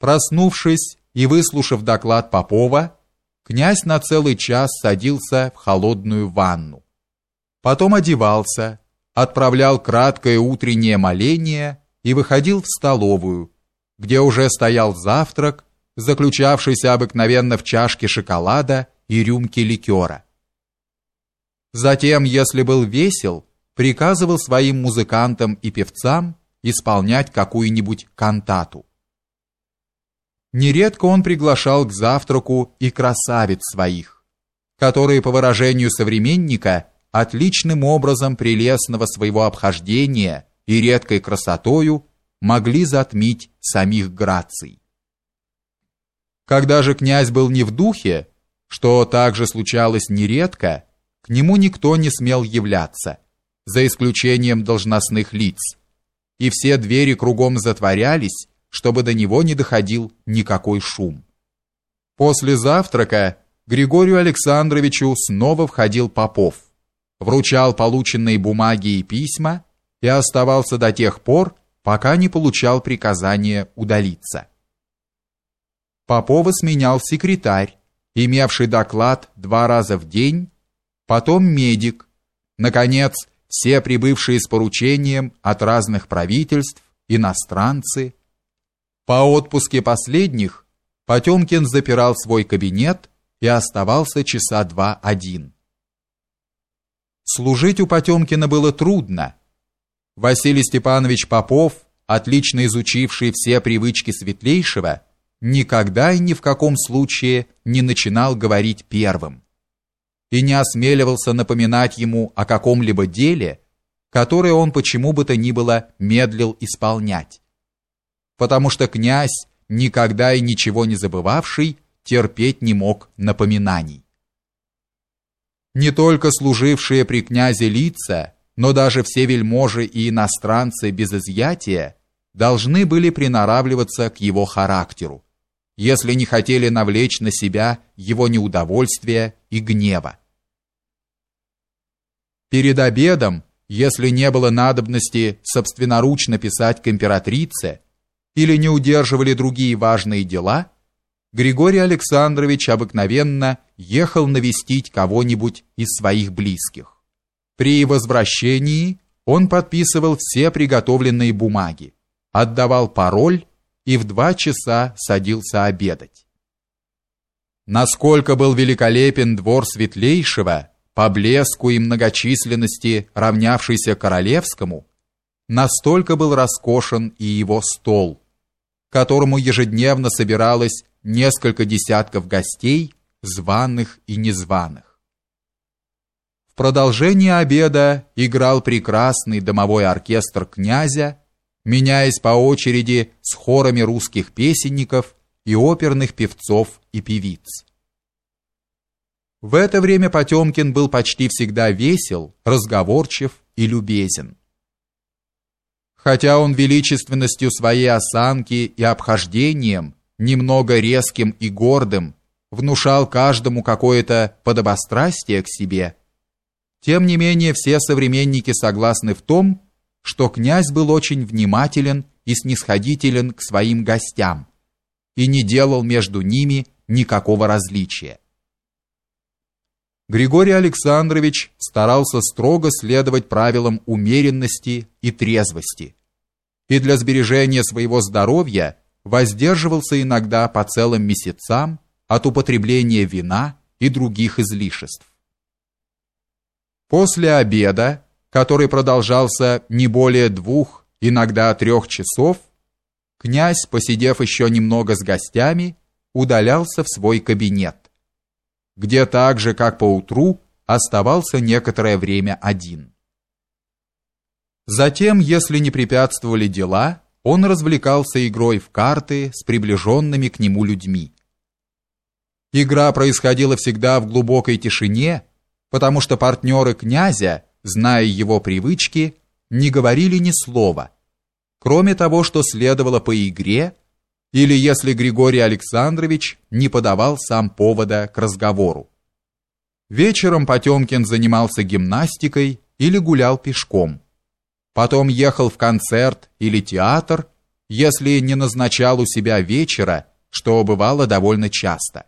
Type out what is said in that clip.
Проснувшись и выслушав доклад Попова, князь на целый час садился в холодную ванну. Потом одевался, отправлял краткое утреннее моление и выходил в столовую, где уже стоял завтрак, заключавшийся обыкновенно в чашке шоколада и рюмке ликера. Затем, если был весел, приказывал своим музыкантам и певцам исполнять какую-нибудь кантату. Нередко он приглашал к завтраку и красавиц своих, которые, по выражению современника, отличным образом прелестного своего обхождения и редкой красотою могли затмить самих Граций. Когда же князь был не в духе, что также случалось нередко, к нему никто не смел являться, за исключением должностных лиц, и все двери кругом затворялись, чтобы до него не доходил никакой шум. После завтрака Григорию Александровичу снова входил Попов, вручал полученные бумаги и письма и оставался до тех пор, пока не получал приказания удалиться. Попова сменял секретарь, имевший доклад два раза в день, потом медик, наконец, все прибывшие с поручением от разных правительств, иностранцы, по отпуске последних Потемкин запирал свой кабинет и оставался часа два один. Служить у Потемкина было трудно. Василий Степанович Попов, отлично изучивший все привычки Светлейшего, никогда и ни в каком случае не начинал говорить первым и не осмеливался напоминать ему о каком-либо деле, которое он почему бы то ни было медлил исполнять потому что князь, никогда и ничего не забывавший, терпеть не мог напоминаний. Не только служившие при князе лица, но даже все вельможи и иностранцы без изъятия должны были приноравливаться к его характеру, если не хотели навлечь на себя его неудовольствия и гнева. Перед обедом, если не было надобности собственноручно писать к императрице, или не удерживали другие важные дела, Григорий Александрович обыкновенно ехал навестить кого-нибудь из своих близких. При возвращении он подписывал все приготовленные бумаги, отдавал пароль и в два часа садился обедать. Насколько был великолепен двор Светлейшего, по блеску и многочисленности равнявшийся королевскому, настолько был роскошен и его стол, к которому ежедневно собиралось несколько десятков гостей, званых и незваных. В продолжение обеда играл прекрасный домовой оркестр князя, меняясь по очереди с хорами русских песенников и оперных певцов и певиц. В это время Потемкин был почти всегда весел, разговорчив и любезен. Хотя он величественностью своей осанки и обхождением, немного резким и гордым, внушал каждому какое-то подобострастие к себе, тем не менее все современники согласны в том, что князь был очень внимателен и снисходителен к своим гостям и не делал между ними никакого различия. Григорий Александрович старался строго следовать правилам умеренности и трезвости, и для сбережения своего здоровья воздерживался иногда по целым месяцам от употребления вина и других излишеств. После обеда, который продолжался не более двух, иногда трех часов, князь, посидев еще немного с гостями, удалялся в свой кабинет где так же, как поутру, оставался некоторое время один. Затем, если не препятствовали дела, он развлекался игрой в карты с приближенными к нему людьми. Игра происходила всегда в глубокой тишине, потому что партнеры князя, зная его привычки, не говорили ни слова, кроме того, что следовало по игре или если Григорий Александрович не подавал сам повода к разговору. Вечером Потемкин занимался гимнастикой или гулял пешком. Потом ехал в концерт или театр если не назначал у себя вечера, что бывало довольно часто.